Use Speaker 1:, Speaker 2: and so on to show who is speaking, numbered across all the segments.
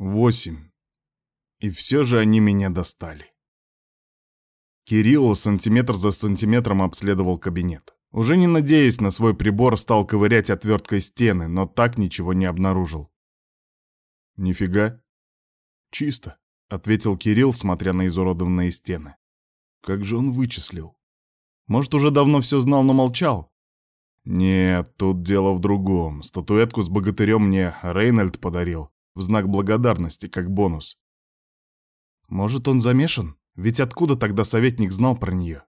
Speaker 1: Восемь. И все же они меня достали. Кирилл сантиметр за сантиметром обследовал кабинет. Уже не надеясь на свой прибор, стал ковырять отверткой стены, но так ничего не обнаружил. «Нифига. Чисто», — ответил Кирилл, смотря на изуродованные стены. «Как же он вычислил? Может, уже давно все знал, но молчал?» «Нет, тут дело в другом. Статуэтку с богатырем мне Рейнольд подарил, в знак благодарности, как бонус». «Может, он замешан? Ведь откуда тогда советник знал про нее?»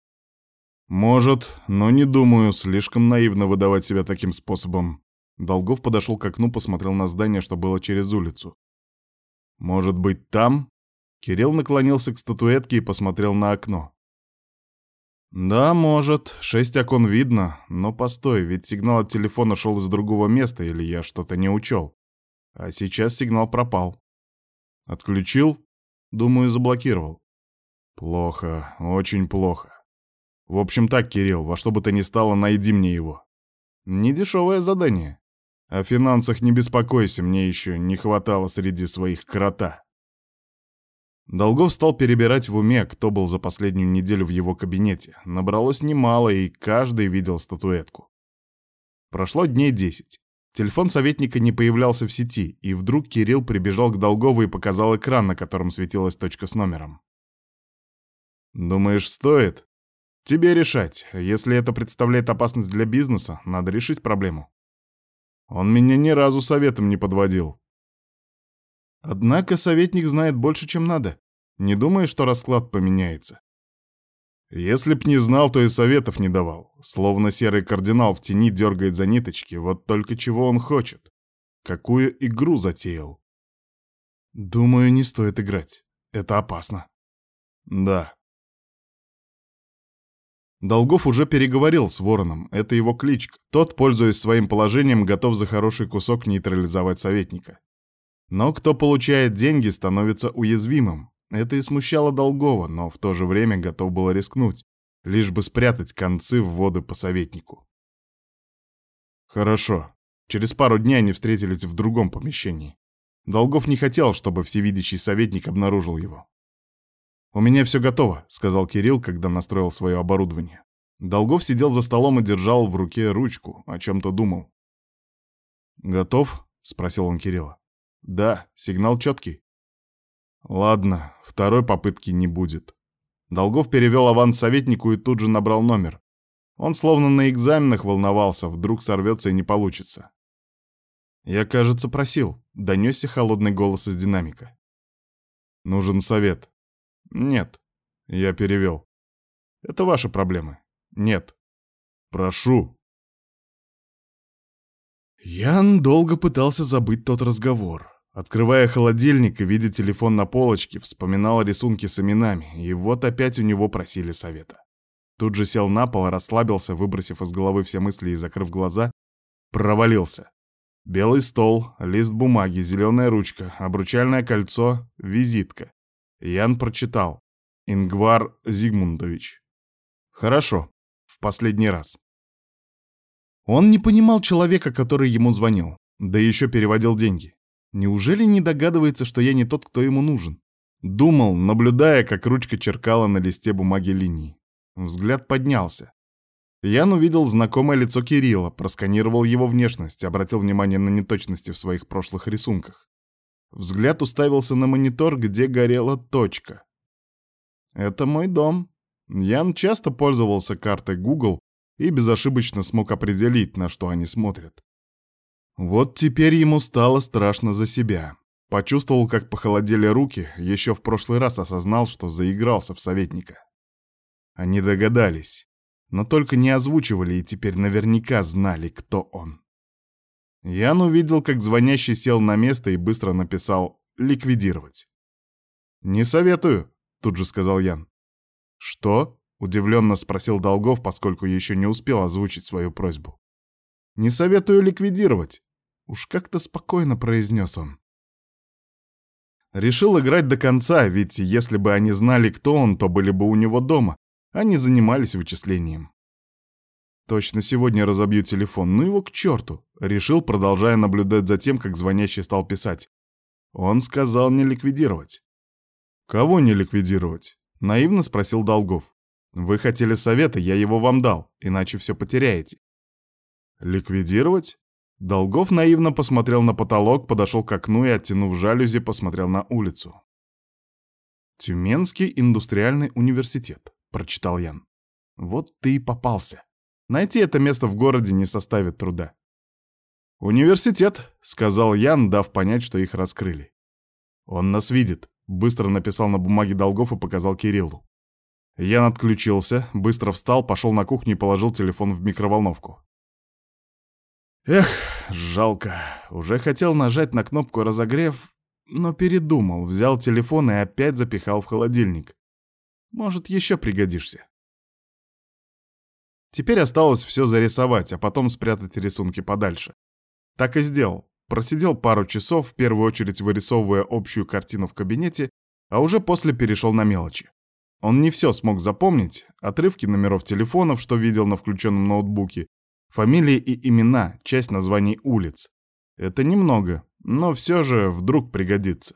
Speaker 1: «Может, но не думаю, слишком наивно выдавать себя таким способом». Долгов подошел к окну, посмотрел на здание, что было через улицу. «Может быть, там?» Кирилл наклонился к статуэтке и посмотрел на окно. «Да, может. Шесть окон видно. Но постой, ведь сигнал от телефона шел из другого места, или я что-то не учел. А сейчас сигнал пропал. Отключил? Думаю, заблокировал. Плохо, очень плохо. В общем так, Кирилл, во что бы то ни стало, найди мне его. Недешевое задание. О финансах не беспокойся, мне еще не хватало среди своих крота. Долгов стал перебирать в уме, кто был за последнюю неделю в его кабинете. Набралось немало, и каждый видел статуэтку. Прошло дней десять. Телефон советника не появлялся в сети, и вдруг Кирилл прибежал к Долгову и показал экран, на котором светилась точка с номером. «Думаешь, стоит?» Тебе решать. Если это представляет опасность для бизнеса, надо решить проблему. Он меня ни разу советом не подводил. Однако советник знает больше, чем надо. Не думаю, что расклад поменяется. Если б не знал, то и советов не давал. Словно серый кардинал в тени дергает за ниточки, вот только чего он хочет. Какую игру затеял? Думаю, не стоит играть. Это опасно. Да, Долгов уже переговорил с Вороном, это его кличка. Тот, пользуясь своим положением, готов за хороший кусок нейтрализовать советника. Но кто получает деньги, становится уязвимым. Это и смущало Долгова, но в то же время готов был рискнуть, лишь бы спрятать концы в воды по советнику. Хорошо. Через пару дней они встретились в другом помещении. Долгов не хотел, чтобы всевидящий советник обнаружил его. «У меня все готово», — сказал Кирилл, когда настроил свое оборудование. Долгов сидел за столом и держал в руке ручку, о чем-то думал. «Готов?» — спросил он Кирилла. «Да, сигнал четкий». «Ладно, второй попытки не будет». Долгов перевел аванс советнику и тут же набрал номер. Он словно на экзаменах волновался, вдруг сорвется и не получится. «Я, кажется, просил», — донесся холодный голос из динамика. «Нужен совет», нет. Я перевел. Это ваши проблемы. Нет. Прошу. Ян долго пытался забыть тот разговор. Открывая холодильник и видя телефон на полочке, вспоминал рисунки с именами, и вот опять у него просили совета. Тут же сел на пол, расслабился, выбросив из головы все мысли и закрыв глаза, провалился. Белый стол, лист бумаги, зеленая ручка, обручальное кольцо, визитка. Ян прочитал. Ингвар Зигмундович. Хорошо. В последний раз. Он не понимал человека, который ему звонил, да еще переводил деньги. Неужели не догадывается, что я не тот, кто ему нужен? Думал, наблюдая, как ручка черкала на листе бумаги линии. Взгляд поднялся. Ян увидел знакомое лицо Кирилла, просканировал его внешность, обратил внимание на неточности в своих прошлых рисунках. Взгляд уставился на монитор, где горела точка. «Это мой дом». Ян часто пользовался картой Google и безошибочно смог определить, на что они смотрят. Вот теперь ему стало страшно за себя. Почувствовал, как похолодели руки, еще в прошлый раз осознал, что заигрался в советника. Они догадались, но только не озвучивали и теперь наверняка знали, кто он. Ян увидел, как звонящий сел на место и быстро написал «ликвидировать». «Не советую», — тут же сказал Ян. «Что?» — удивленно спросил Долгов, поскольку еще не успел озвучить свою просьбу. «Не советую ликвидировать», — уж как-то спокойно произнес он. Решил играть до конца, ведь если бы они знали, кто он, то были бы у него дома, а не занимались вычислением. Точно сегодня разобью телефон, ну его к черту. Решил, продолжая наблюдать за тем, как звонящий стал писать. Он сказал не ликвидировать. Кого не ликвидировать? Наивно спросил Долгов. Вы хотели совета, я его вам дал, иначе все потеряете. Ликвидировать? Долгов наивно посмотрел на потолок, подошел к окну и, оттянув жалюзи, посмотрел на улицу. «Тюменский индустриальный университет», — прочитал Ян. «Вот ты и попался. Найти это место в городе не составит труда». «Университет», — сказал Ян, дав понять, что их раскрыли. «Он нас видит», — быстро написал на бумаге долгов и показал Кириллу. Ян отключился, быстро встал, пошел на кухню и положил телефон в микроволновку. Эх, жалко. Уже хотел нажать на кнопку «Разогрев», но передумал, взял телефон и опять запихал в холодильник. Может, еще пригодишься. Теперь осталось все зарисовать, а потом спрятать рисунки подальше. Так и сделал. Просидел пару часов, в первую очередь вырисовывая общую картину в кабинете, а уже после перешел на мелочи. Он не все смог запомнить, отрывки номеров телефонов, что видел на включенном ноутбуке, фамилии и имена, часть названий улиц. Это немного, но все же вдруг пригодится.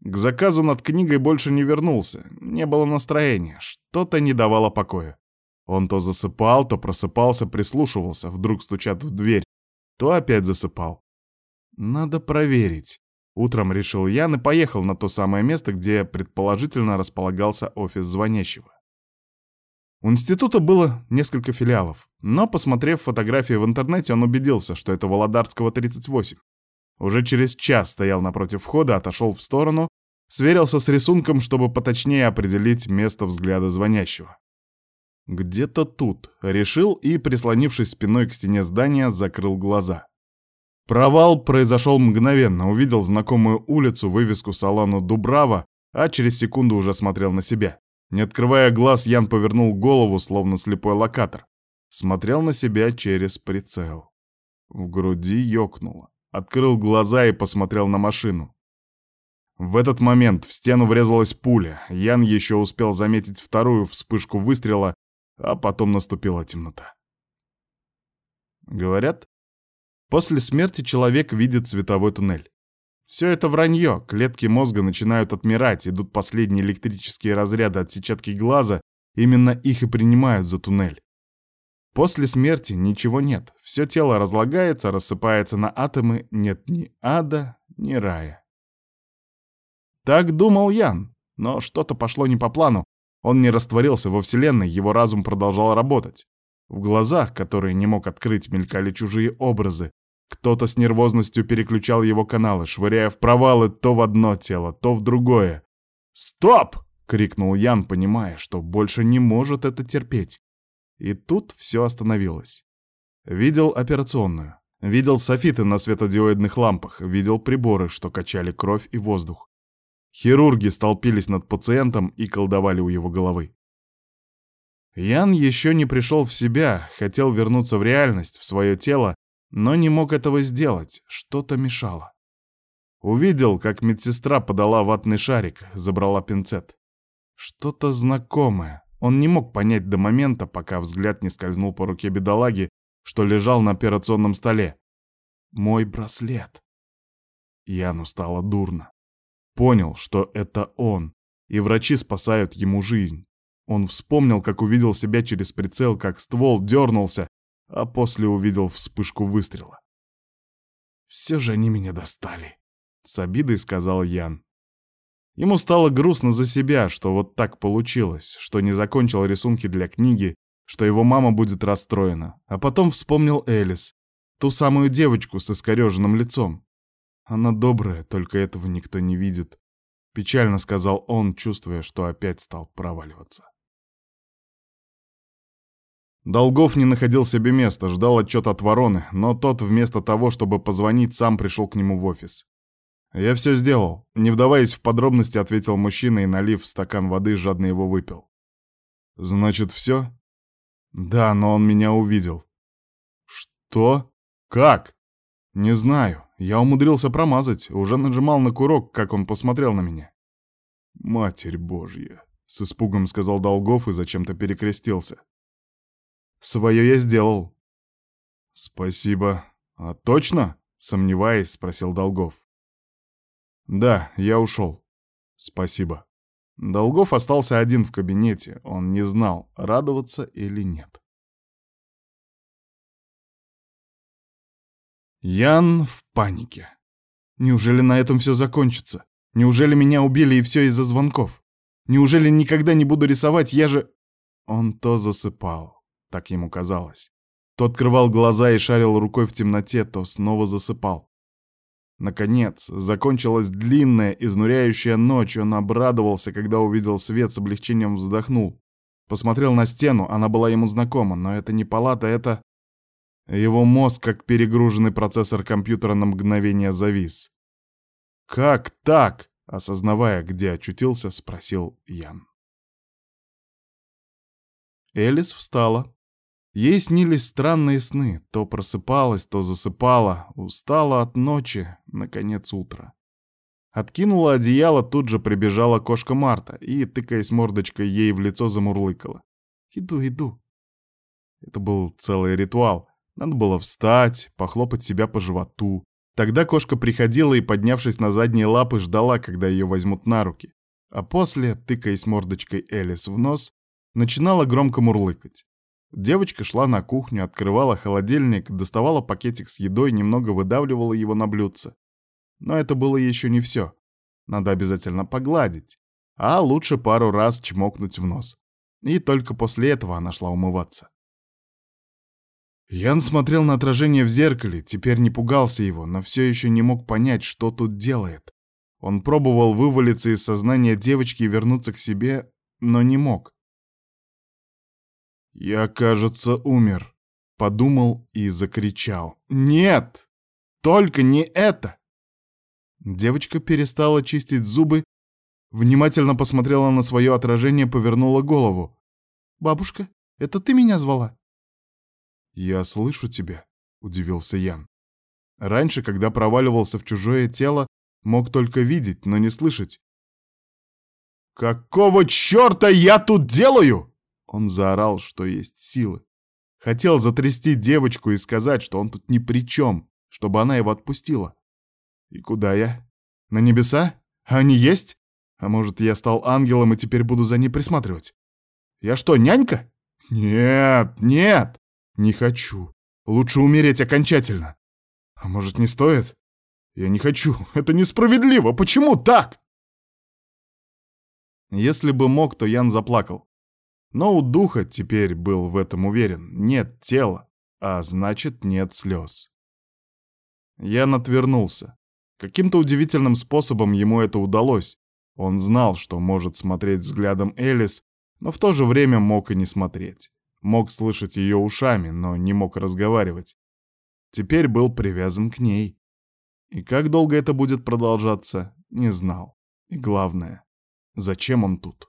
Speaker 1: К заказу над книгой больше не вернулся, не было настроения, что-то не давало покоя. Он то засыпал, то просыпался, прислушивался, вдруг стучат в дверь, то опять засыпал. Надо проверить. Утром решил Ян и поехал на то самое место, где предположительно располагался офис звонящего. У института было несколько филиалов, но, посмотрев фотографии в интернете, он убедился, что это Володарского 38. Уже через час стоял напротив входа, отошел в сторону, сверился с рисунком, чтобы поточнее определить место взгляда звонящего. Где-то тут, решил и, прислонившись спиной к стене здания, закрыл глаза. Провал произошел мгновенно, увидел знакомую улицу, вывеску салона «Дубрава», а через секунду уже смотрел на себя. Не открывая глаз, Ян повернул голову, словно слепой локатор. Смотрел на себя через прицел. В груди ёкнуло. Открыл глаза и посмотрел на машину. В этот момент в стену врезалась пуля. Ян еще успел заметить вторую вспышку выстрела, а потом наступила темнота. Говорят, после смерти человек видит световой туннель. Все это вранье, клетки мозга начинают отмирать, идут последние электрические разряды от сетчатки глаза, именно их и принимают за туннель. После смерти ничего нет, все тело разлагается, рассыпается на атомы, нет ни ада, ни рая. Так думал Ян, но что-то пошло не по плану, он не растворился во Вселенной, его разум продолжал работать. В глазах, которые не мог открыть, мелькали чужие образы, кто-то с нервозностью переключал его каналы, швыряя в провалы то в одно тело, то в другое. «Стоп!» — крикнул Ян, понимая, что больше не может это терпеть. И тут все остановилось. Видел операционную. Видел софиты на светодиодных лампах, видел приборы, что качали кровь и воздух. Хирурги столпились над пациентом и колдовали у его головы. Ян еще не пришел в себя, хотел вернуться в реальность, в свое тело, но не мог этого сделать, что-то мешало. Увидел, как медсестра подала ватный шарик, забрала пинцет. Что-то знакомое. Он не мог понять до момента, пока взгляд не скользнул по руке бедолаги, что лежал на операционном столе. Мой браслет. Яну стало дурно. Понял, что это он, и врачи спасают ему жизнь. Он вспомнил, как увидел себя через прицел, как ствол дернулся, а после увидел вспышку выстрела. «Все же они меня достали», — с обидой сказал Ян. Ему стало грустно за себя, что вот так получилось, что не закончил рисунки для книги, что его мама будет расстроена. А потом вспомнил Элис, ту самую девочку с искореженным лицом. Она добрая, только этого никто не видит. Печально сказал он, чувствуя, что опять стал проваливаться. Долгов не находил себе места, ждал отчет от Вороны, но тот вместо того, чтобы позвонить, сам пришел к нему в офис. «Я все сделал», — не вдаваясь в подробности, ответил мужчина и, налив стакан воды, жадно его выпил. «Значит, все?» «Да, но он меня увидел». «Что? Как?» «Не знаю. Я умудрился промазать, уже нажимал на курок, как он посмотрел на меня». «Матерь Божья», — с испугом сказал Долгов и зачем-то перекрестился. Свое я сделал. Спасибо. А точно? Сомневаясь, спросил Долгов. Да, я ушел. Спасибо. Долгов остался один в кабинете. Он не знал, радоваться или нет. Ян в панике. Неужели на этом все закончится? Неужели меня убили и все из-за звонков? Неужели никогда не буду рисовать? Я же... Он то засыпал, так ему казалось. То открывал глаза и шарил рукой в темноте, то снова засыпал. Наконец, закончилась длинная, изнуряющая ночь, он обрадовался, когда увидел свет, с облегчением вздохнул. Посмотрел на стену, она была ему знакома, но это не палата, это... Его мозг, как перегруженный процессор компьютера, на мгновение завис. «Как так?» — осознавая, где очутился, спросил Ян. Элис встала. Ей снились странные сны. То просыпалась, то засыпала. Устала от ночи, наконец, утро. Откинула одеяло, тут же прибежала кошка Марта и, тыкаясь мордочкой ей в лицо, замурлыкала. «Иду, иду». Это был целый ритуал. Надо было встать, похлопать себя по животу. Тогда кошка приходила и, поднявшись на задние лапы, ждала, когда ее возьмут на руки. А после, тыкаясь мордочкой Элис в нос, начинала громко мурлыкать. Девочка шла на кухню, открывала холодильник, доставала пакетик с едой, немного выдавливала его на блюдце. Но это было еще не все. Надо обязательно погладить, а лучше пару раз чмокнуть в нос. И только после этого она шла умываться. Ян смотрел на отражение в зеркале, теперь не пугался его, но все еще не мог понять, что тут делает. Он пробовал вывалиться из сознания девочки и вернуться к себе, но не мог. «Я, кажется, умер», — подумал и закричал. «Нет! Только не это!» Девочка перестала чистить зубы, внимательно посмотрела на свое отражение, повернула голову. «Бабушка, это ты меня звала?» «Я слышу тебя», — удивился Ян. Раньше, когда проваливался в чужое тело, мог только видеть, но не слышать. «Какого черта я тут делаю?» Он заорал, что есть силы. Хотел затрясти девочку и сказать, что он тут ни при чем, чтобы она его отпустила. И куда я? На небеса? Они есть? А может, я стал ангелом и теперь буду за ней присматривать? Я что, нянька? Нет, нет, не хочу. Лучше умереть окончательно. А может, не стоит? Я не хочу. Это несправедливо. Почему так? Если бы мог, то Ян заплакал. Но у духа теперь был в этом уверен. Нет тела, а значит нет слез. Ян отвернулся. Каким-то удивительным способом ему это удалось. Он знал, что может смотреть взглядом Элис, но в то же время мог и не смотреть. Мог слышать ее ушами, но не мог разговаривать. Теперь был привязан к ней. И как долго это будет продолжаться, не знал. И главное, зачем он тут?